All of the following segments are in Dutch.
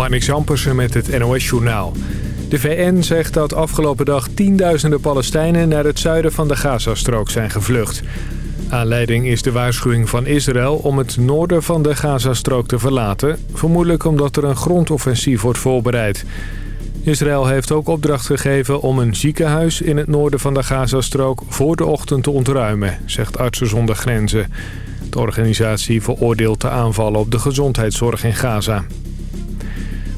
Marnix Ampersen met het NOS-journaal. De VN zegt dat afgelopen dag tienduizenden Palestijnen naar het zuiden van de Gazastrook zijn gevlucht. Aanleiding is de waarschuwing van Israël om het noorden van de Gazastrook te verlaten... vermoedelijk omdat er een grondoffensief wordt voorbereid. Israël heeft ook opdracht gegeven om een ziekenhuis in het noorden van de Gazastrook... voor de ochtend te ontruimen, zegt Artsen zonder Grenzen. De organisatie veroordeelt de aanvallen op de gezondheidszorg in Gaza.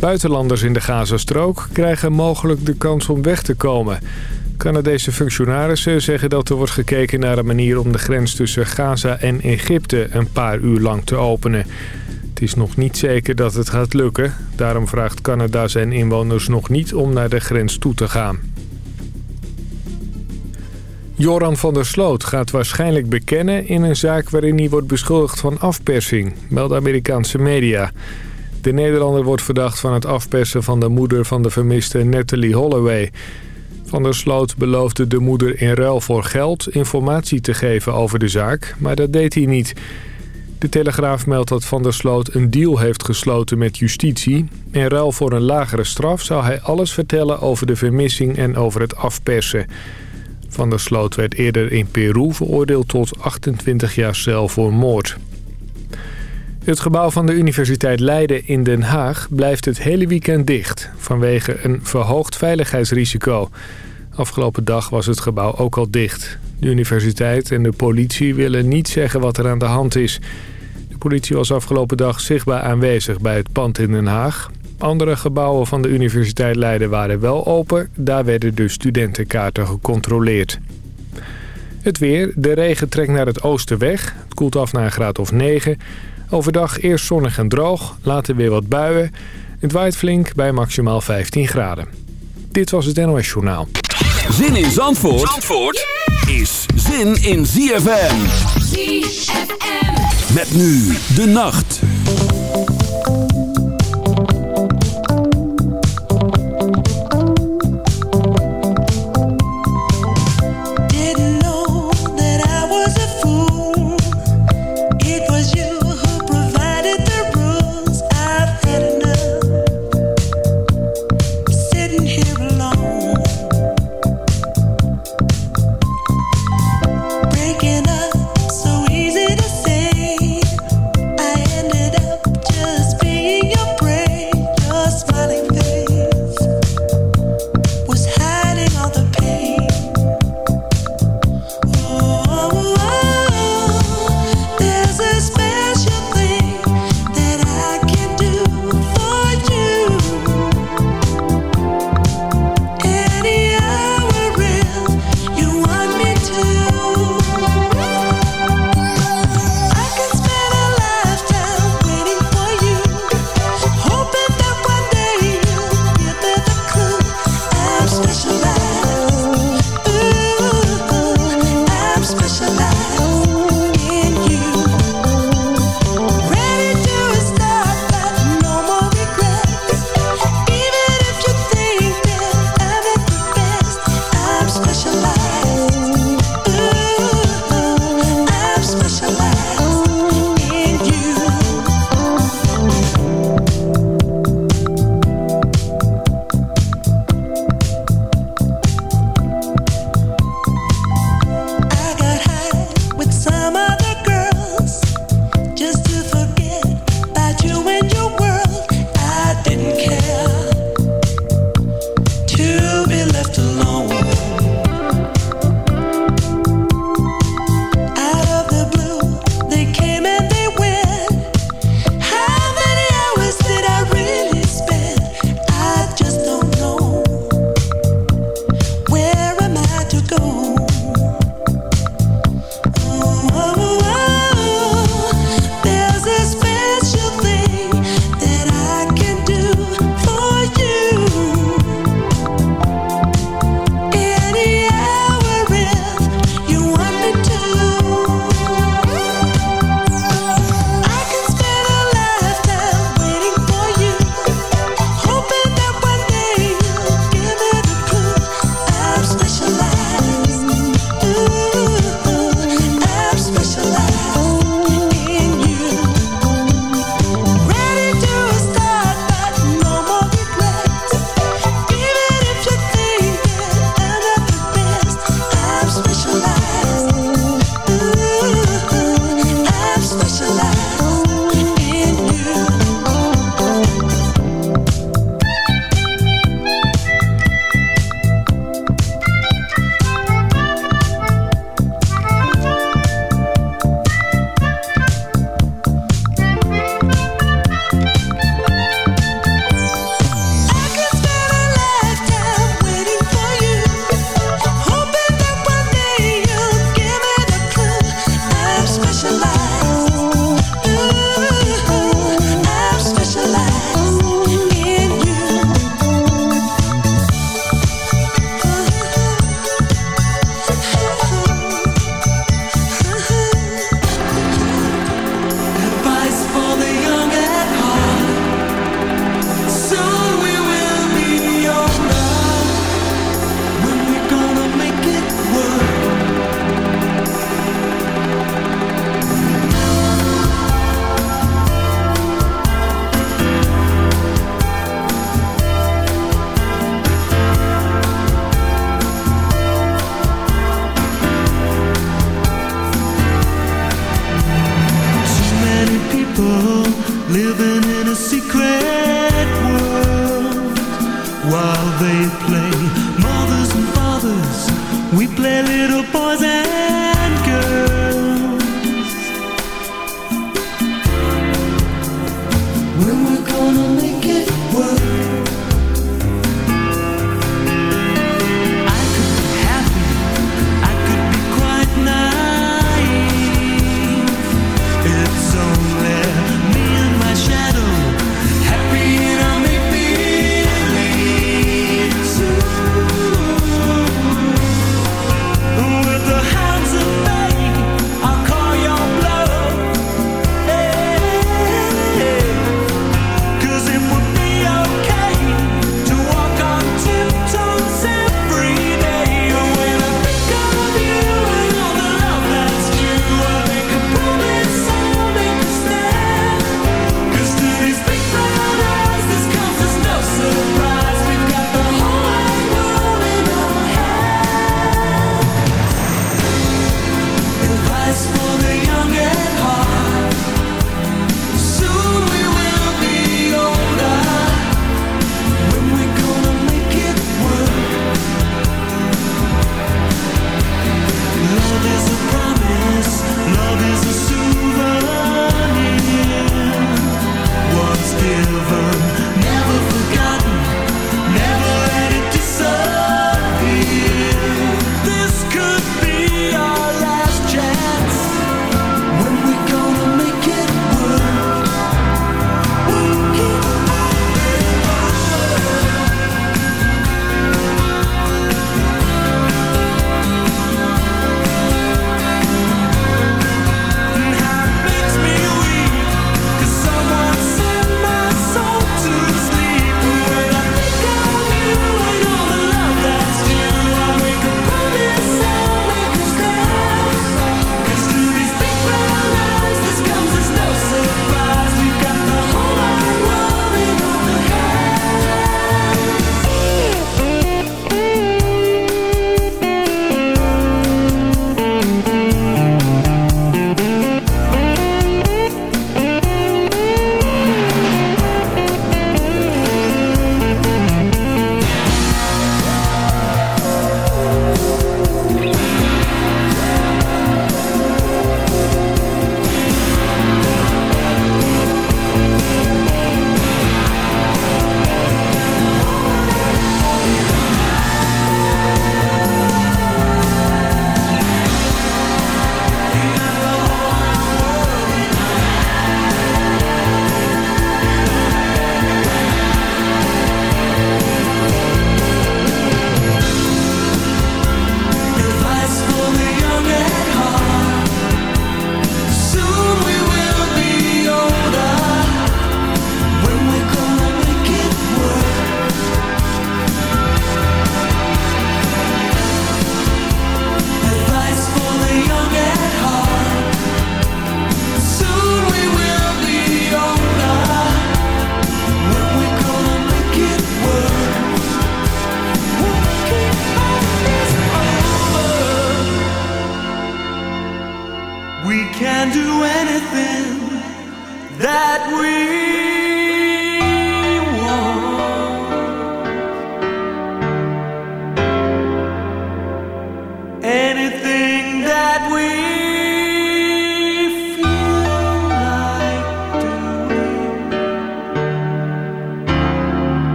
Buitenlanders in de Gazastrook krijgen mogelijk de kans om weg te komen. Canadese functionarissen zeggen dat er wordt gekeken naar een manier om de grens tussen Gaza en Egypte een paar uur lang te openen. Het is nog niet zeker dat het gaat lukken. Daarom vraagt Canada zijn inwoners nog niet om naar de grens toe te gaan. Joran van der Sloot gaat waarschijnlijk bekennen in een zaak waarin hij wordt beschuldigd van afpersing, meldt Amerikaanse media. De Nederlander wordt verdacht van het afpersen van de moeder van de vermiste Natalie Holloway. Van der Sloot beloofde de moeder in ruil voor geld informatie te geven over de zaak, maar dat deed hij niet. De Telegraaf meldt dat Van der Sloot een deal heeft gesloten met justitie. In ruil voor een lagere straf zou hij alles vertellen over de vermissing en over het afpersen. Van der Sloot werd eerder in Peru veroordeeld tot 28 jaar cel voor moord. Het gebouw van de Universiteit Leiden in Den Haag blijft het hele weekend dicht... vanwege een verhoogd veiligheidsrisico. Afgelopen dag was het gebouw ook al dicht. De universiteit en de politie willen niet zeggen wat er aan de hand is. De politie was afgelopen dag zichtbaar aanwezig bij het pand in Den Haag. Andere gebouwen van de Universiteit Leiden waren wel open. Daar werden de studentenkaarten gecontroleerd. Het weer. De regen trekt naar het oosten weg koelt af naar een graad of 9. Overdag eerst zonnig en droog, later weer wat buien. Het waait flink bij maximaal 15 graden. Dit was het NOS Journaal. Zin in Zandvoort, Zandvoort is zin in ZFM. ZFM. Met nu de nacht.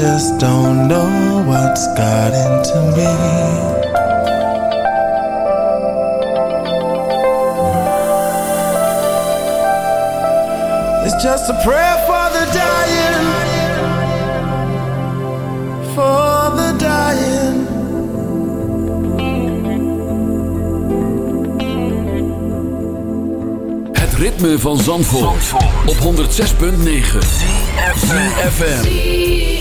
just don't know what's got into me It's just a prayer for the dying For the dying Het ritme van Zandvoort, Zandvoort. op 106.9 FM.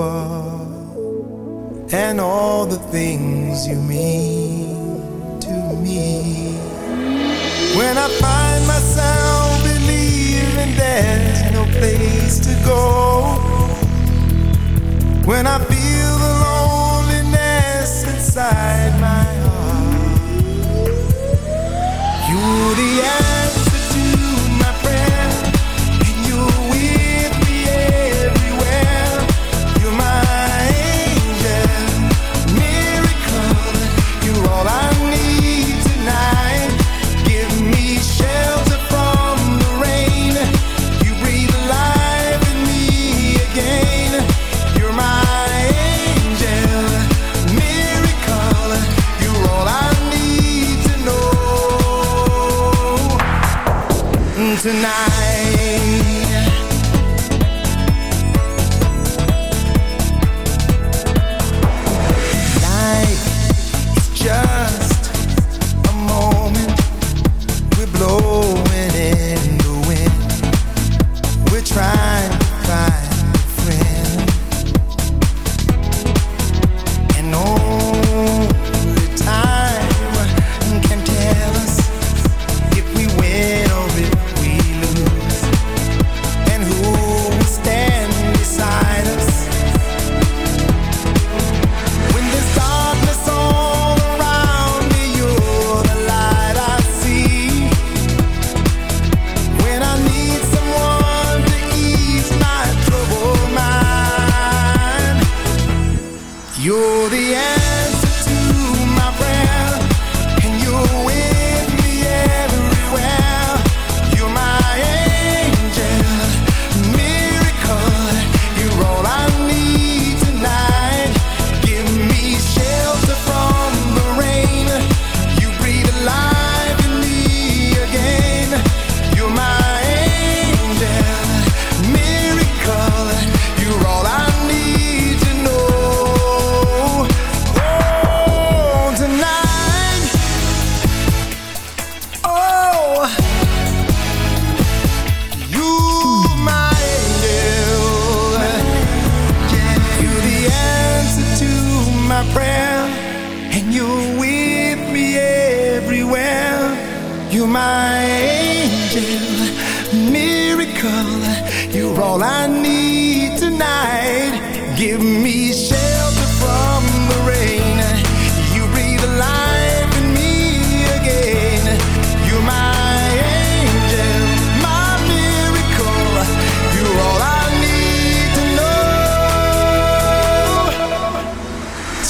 are and all the things you mean to me. When I find myself believing there's no place to go, when I feel the loneliness inside my heart, you're the answer.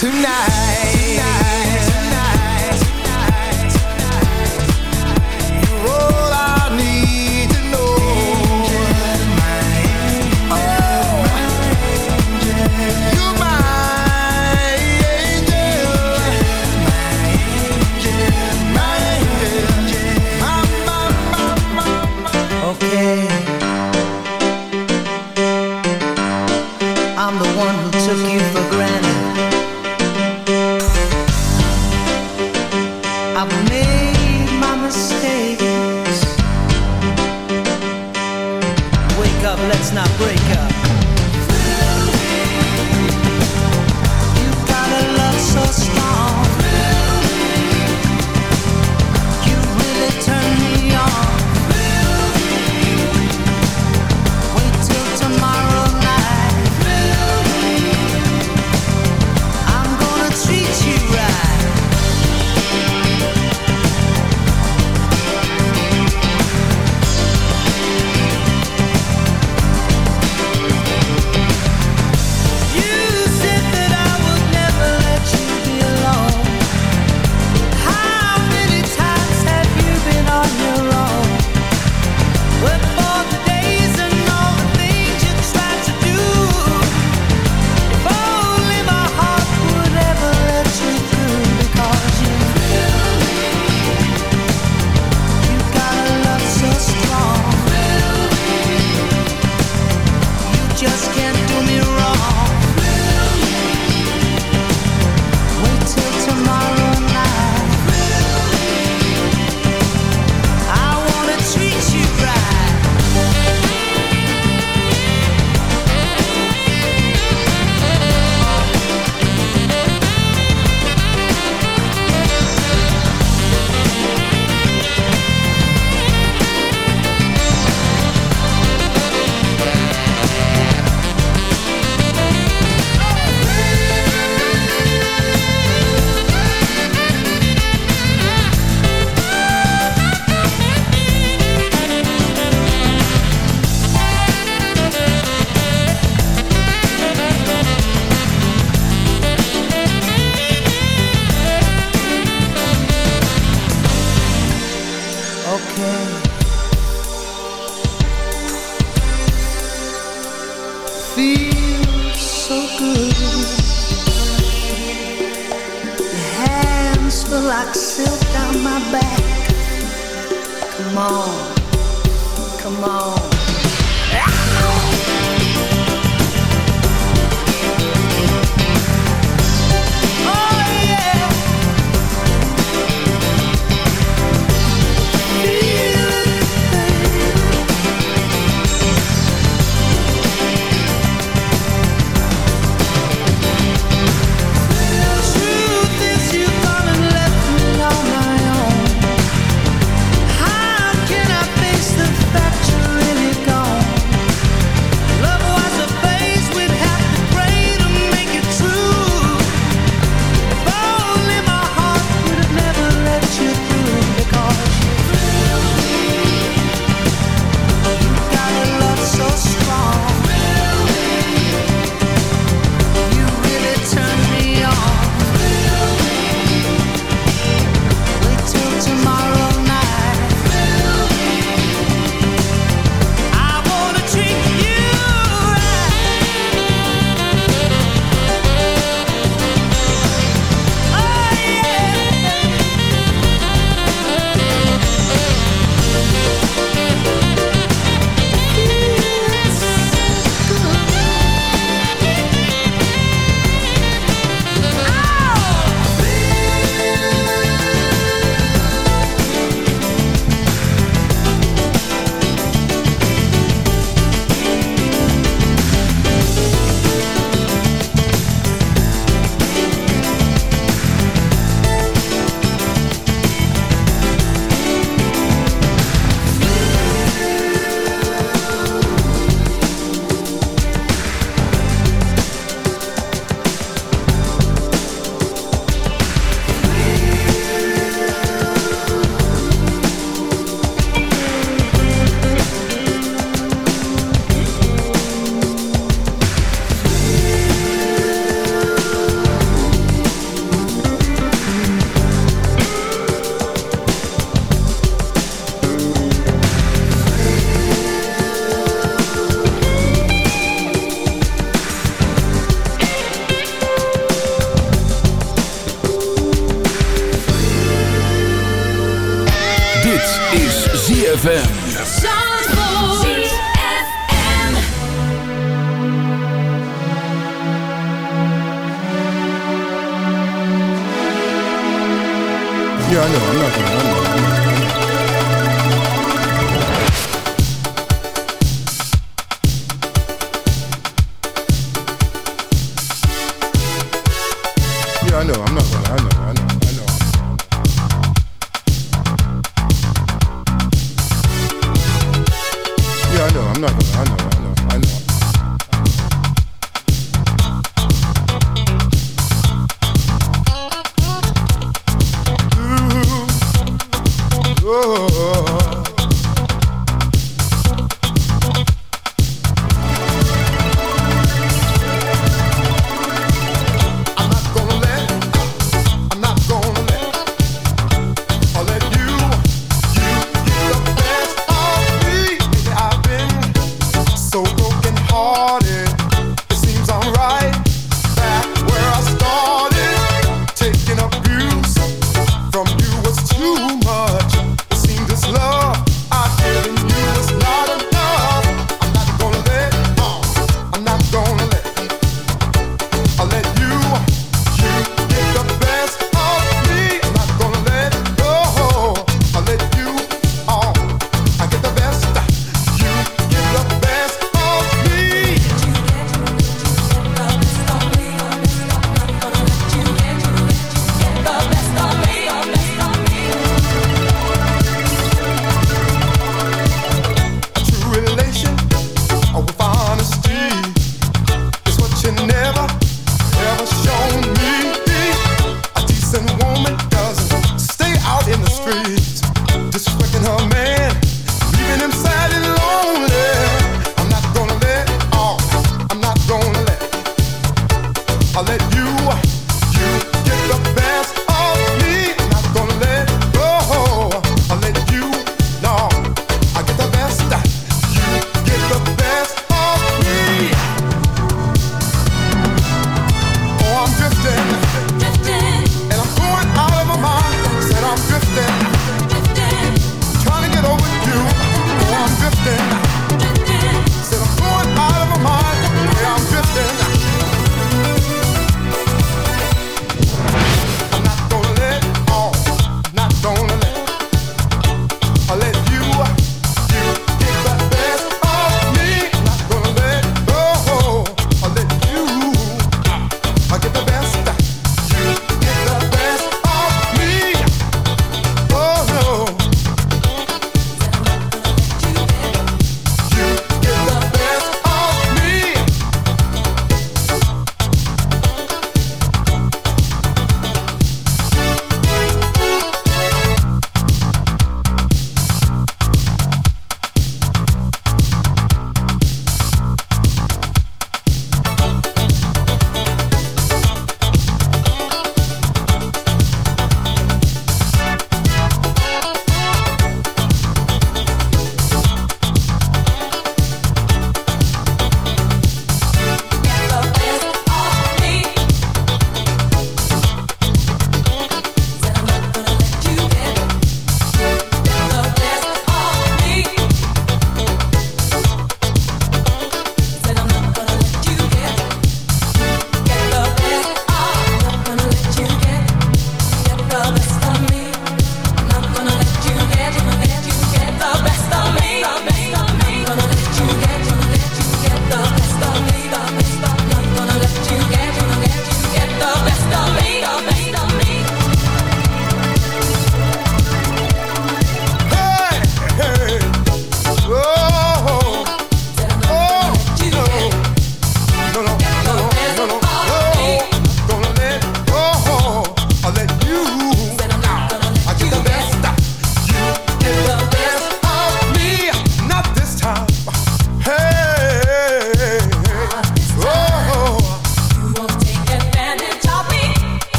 tonight. tonight.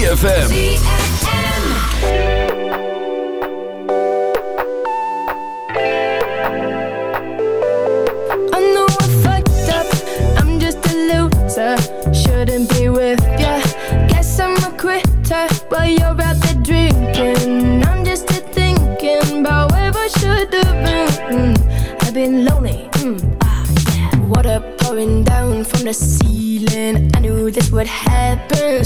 ZFM. I know I fucked up, I'm just a loser. Shouldn't be with ya. Guess I'm a quitter, while you're out there drinking. I'm just thinking about where I should have been. I've been lonely, mm, ah, Water pouring down from the ceiling. I knew this would happen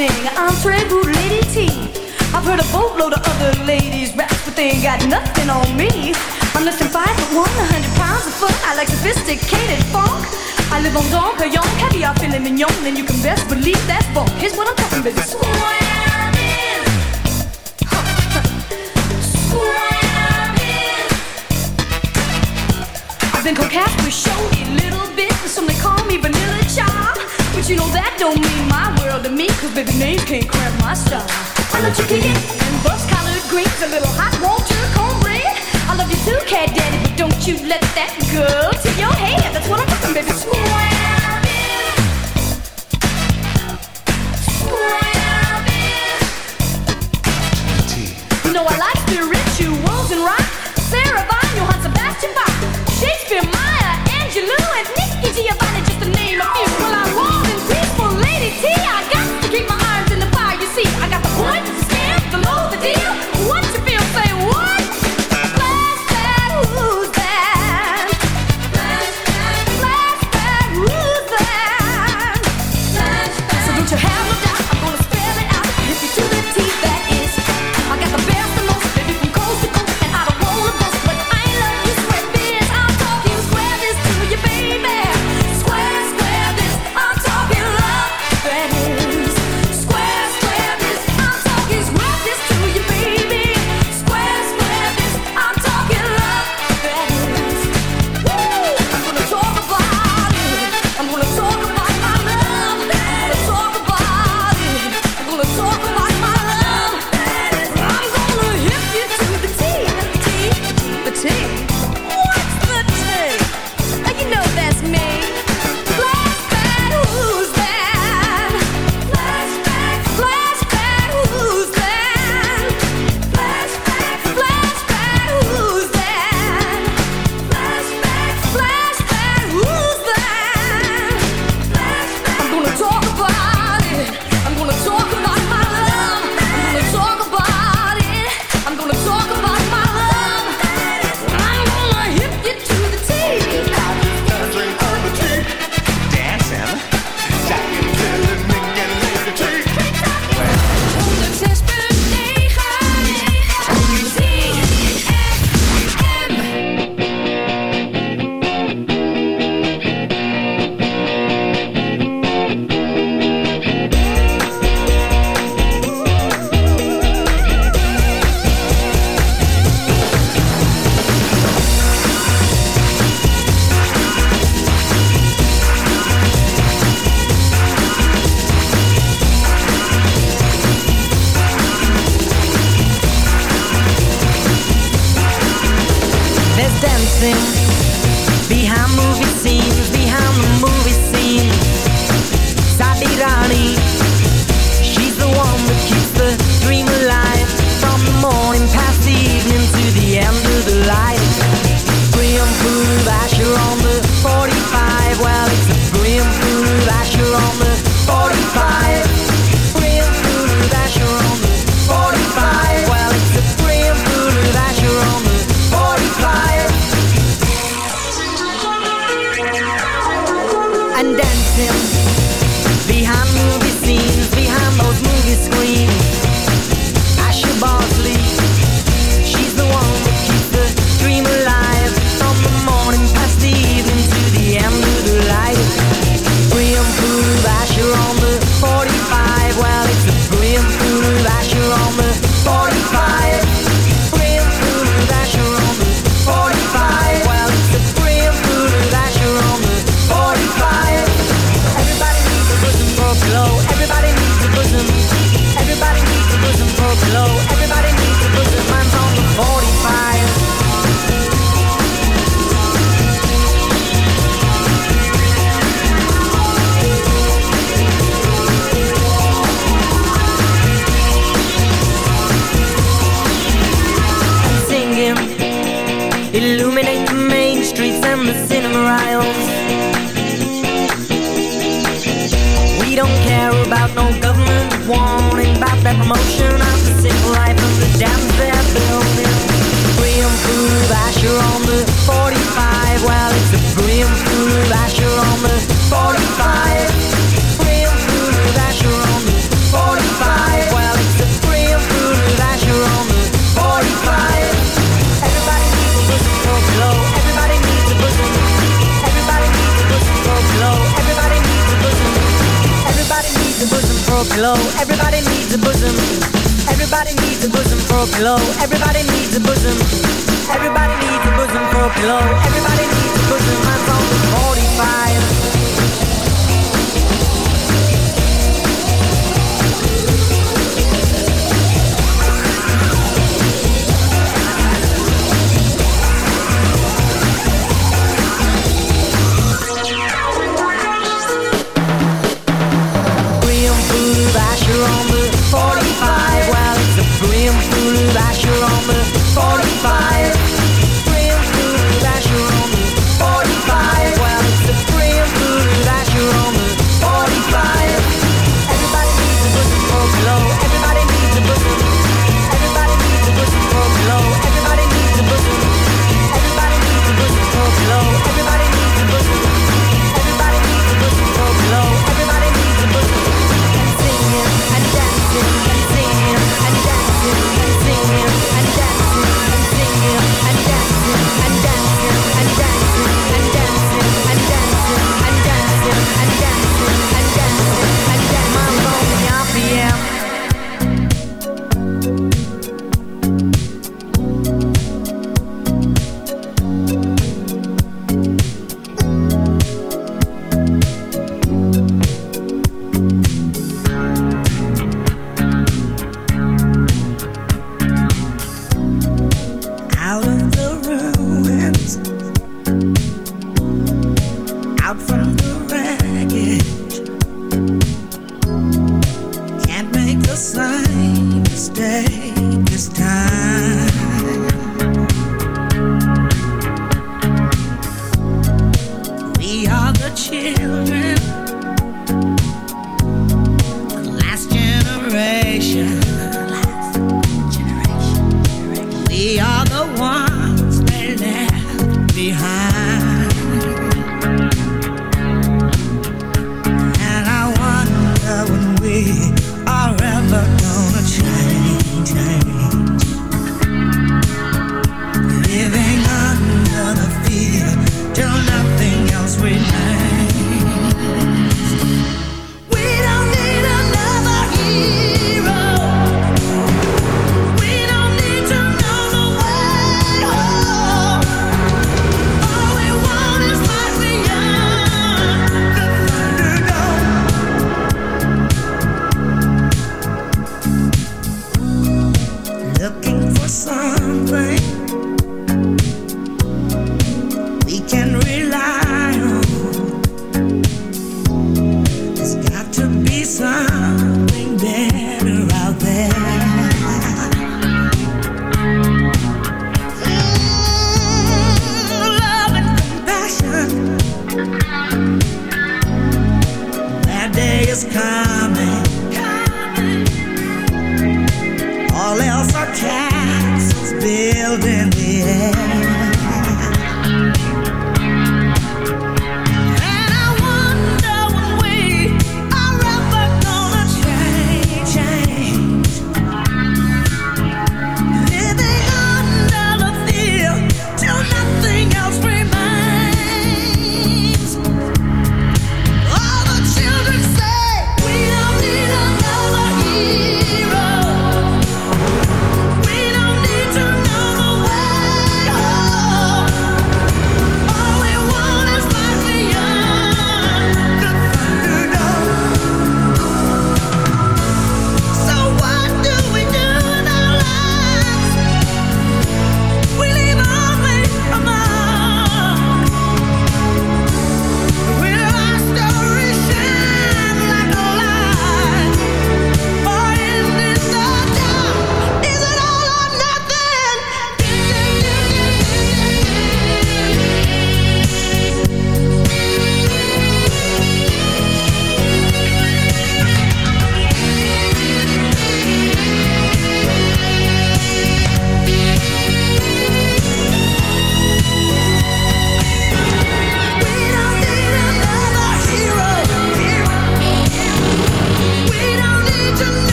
evening, I'm Treble Lady T. I've heard a boatload of other ladies rap, but they ain't got nothing on me. I'm less than five foot one, a hundred pounds of fun. I like sophisticated funk. I live on Dom Perignon, caviar, feeling mignon, and you can best believe that funk. Here's what I'm talking about. Square bills. I've been coquette with showy little some they call me vanilla child. But you know that don't mean my world to me, cause baby names can't cramp my style. I love you kickin' and bus collared greens, a little hot water, cornbread. I love you too, cat daddy, but don't you let that go to your head. That's what I'm talking, baby. Swear. No, I like the